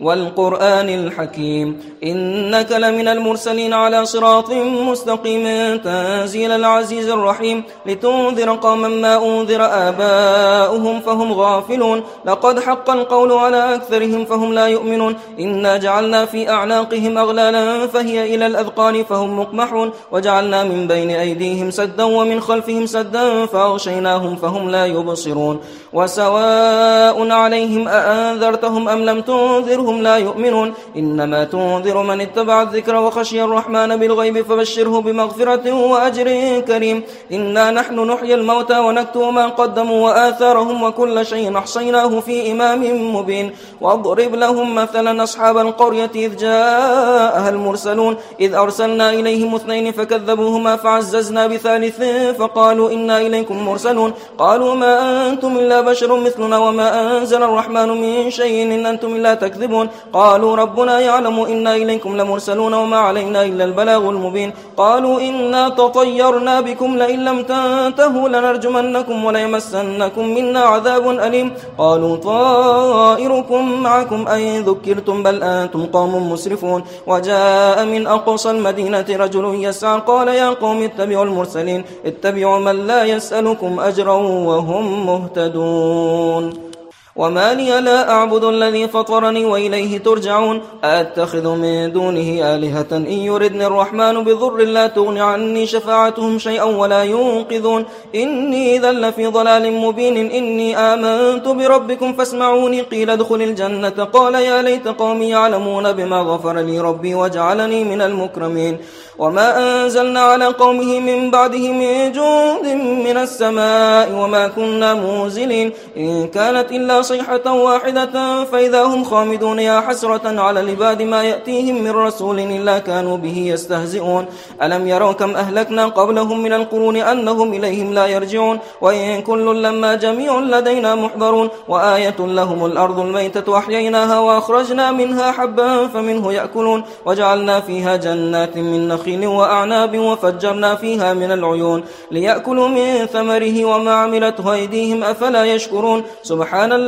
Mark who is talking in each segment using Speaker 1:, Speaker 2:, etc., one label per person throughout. Speaker 1: والقرآن الحكيم إنك لمن المرسلين على صراط مستقيم تنزيل العزيز الرحيم لتنذر قوما ما أنذر آباؤهم فهم غافلون لقد حق القول على أكثرهم فهم لا يؤمنون إنا جعلنا في أعناقهم أغلالا فهي إلى الأذقان فهم مقمحون وجعلنا من بين أيديهم سدا ومن خلفهم سدا فأغشيناهم فهم لا يبصرون وسواء عليهم أأنذرتهم أم لم تنذرهم وهم لا يؤمنون إنما تنذر من اتبع الذكر وخشي الرحمن بالغيب فبشره بمغفرة وأجر كريم إنا نحن نحيي الموتى ونكتب ما قدموا وآثارهم وكل شيء أحصيناه في إمام مبين واضرب لهم مثلا أصحاب القرية إذ جاءها المرسلون إذ أرسلنا إليهم اثنين فكذبوهما فعززنا بثالث فقالوا إنا إليكم مرسلون قالوا ما أنتم إلا بشر مثلنا وما أنزل الرحمن من شيء إن أنتم إلا تكذبون تعملون قالوا ربنا يعلم إنا إليكم لمرسلون وما علينا إلا البلاغ المبين قالوا إنا تطيرنا بكم لئن لم تنتهوا لنرجمنكم وليمسنكم منا عذاب أليم قالوا طائركم معكم أين ذكرتم بل أنتم قوم مسرفون وجاء من أقصى المدينة رجل يسعى قال يا قوم اتبعوا المرسلين اتبعوا من لا يسألكم أجرا وهم مهتدون وما لي لا أعبد الذي فطرني وإليه ترجعون أتخذ من دونه آلهة إن يردني الرحمن بضر لا تغن عني شفاعتهم شيئا ولا ينقذون إني ذل في ضلال مبين إني آمنت بربكم فاسمعوني قيل ادخل الجنة قال يا ليت قومي يعلمون بما غفر لي ربي وجعلني من المكرمين وما أنزلنا على قومه من بعده من جند من السماء وما كنا موزلين إن كانت إلا صيحة واحدة فإذا هم خامدون يا حسرة على لباد ما يأتيهم من رسول إلا كانوا به يستهزئون ألم يروا كم أهلكنا قبلهم من القرون أنهم إليهم لا يرجعون وإن كل لما جميع لدينا محضرون وآية لهم الأرض الميتة وحييناها وأخرجنا منها حبا فمنه يأكلون وجعلنا فيها جنات من نخيل وأعناب وفجرنا فيها من العيون ليأكلوا من ثمره وما عملته أيديهم أفلا يشكرون سبحان الله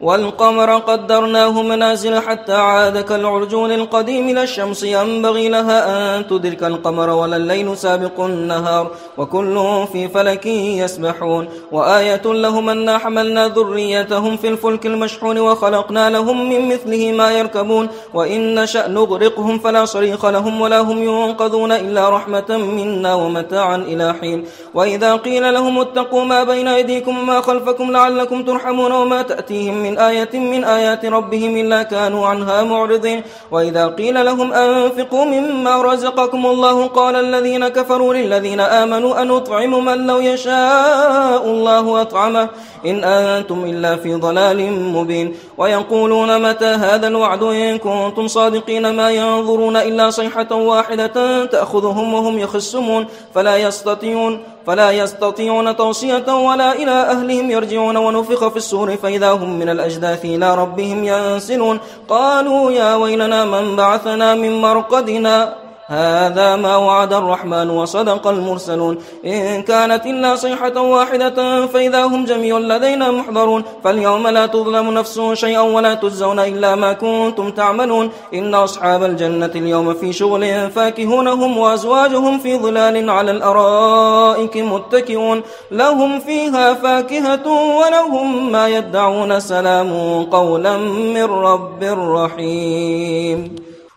Speaker 1: والقمر قدرناه منازل حتى عاد كالعرجون القديم لا الشمس ينبغي لها أن تدرك القمر ولا الليل سابق النهار وكل في فلك يسبحون وآية لهم أنا حملنا ذريتهم في الفلك المشحون وخلقنا لهم من مثله ما يركبون وإن نشأ نغرقهم فلا صريخ لهم ولا هم ينقذون إلا رحمة منا ومتاعا إلى حين وإذا قيل لهم اتقوا ما بين أيديكم وما خلفكم لعلكم ترحمون وما تأتيهم من من آية من آيات ربهم إلا كانوا عنها معرضين وإذا قيل لهم أنفقوا مما رزقكم الله قال الذين كفروا للذين آمنوا أن أطعم من لو يشاء الله أطعمه إن أنتم إلا في ضلال مبين ويقولون متى هذا الوعد إن كنتم صادقين ما ينظرون إلا صيحة واحدة تأخذهم وهم يخسمون فلا يستطيعون فلا يستطيعون توصية ولا إلى أهلهم يرجعون ونفخ في السور فإذا هم من الأجداث إلى ربهم ينسلون قالوا يا ويلنا من بعثنا من مرقدنا هذا ما وعد الرحمن وصدق المرسلون إن كانت إلا صيحة واحدة فإذا هم جميع لدينا محضرون فاليوم لا تظلم نفس شيئا ولا تجزون إلا ما كنتم تعملون إن أصحاب الجنة اليوم في شغل فاكهونهم وأزواجهم في ظلال على الأرائك متكئون لهم فيها فاكهة ولهم ما يدعون سلام قولا من رب رحيم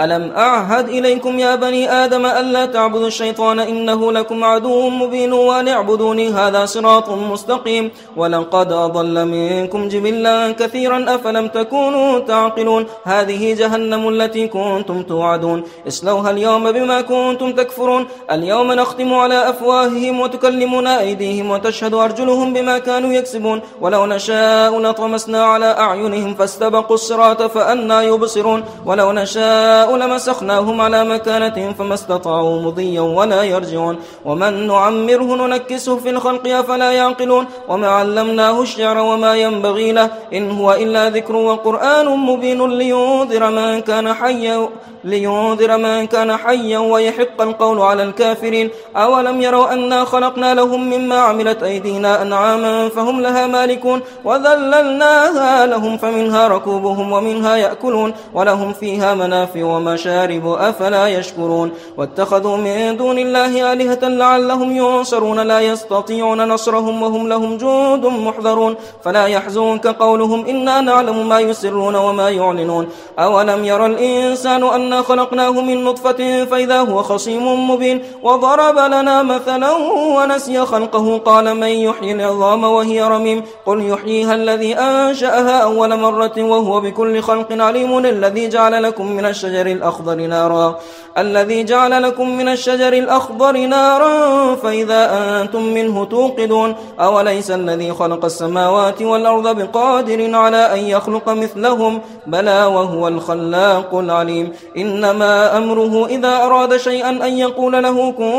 Speaker 1: ألم أعهد إليكم يا بني آدم ألا تعبدوا الشيطان إنه لكم عدو مبين وأن اعبدوني هذا صراط مستقيم ولقد أضل منكم جبلا كثيرا أفلم تكونوا تعقلون هذه جهنم التي كنتم توعدون اسلوها اليوم بما كنتم تكفرون اليوم نختم على أفواههم وتكلمنا أيديهم وتشهد أرجلهم بما كانوا يكسبون ولو نشاء لطمسنا على أعينهم فاستبقوا الصراط فأنا يبصرون ولو نشاء لمسخناهم على مكانتهم فما استطاعوا مضيا ولا يرجعون ومن نعمره ننكسه في الخلق فلا يعقلون وما علمناه الشعر وما ينبغي له إن هو إلا ذكر وقرآن مبين لينذر من كان حيا لينذر من كان حيا ويحق القول على الكافرين أولم يروا أنا خلقنا لهم مما عملت أيدينا أنعاما فهم لها مالكون وذللناها لهم فمنها ركوبهم ومنها يأكلون ولهم فيها منافع ومشارب أفلا يشكرون واتخذوا من دون الله آلهة لعلهم ينصرون لا يستطيعون نصرهم وهم لهم جند محذرون فلا يحزنك قولهم إنا نعلم ما يسرون وما يعلنون أولم يرى الإنسان أنا خلقناه من نطفة فإذا هو خصيم مبين وضرب لنا مثلا ونسي خلقه قال من يحيي العظام وهي رميم قل يحييها الذي أنشأها أول مرة وهو بكل خلق عليم الذي جعل لكم من الشجر الشجر الأخضر نارا الذي جعل لكم من الشجر الأخضر نارا فإذا أنتم منه توقدون أوليس الذي خلق السماوات والأرض بقادر على أن يخلق مثلهم بلى وهو الخلاق العليم إنما أمره إذا أراد شيئا أن يقول له كن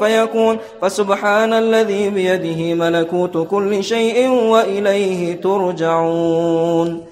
Speaker 1: فيكون فسبحان الذي بيده ملكوت كل شيء وإليه ترجعون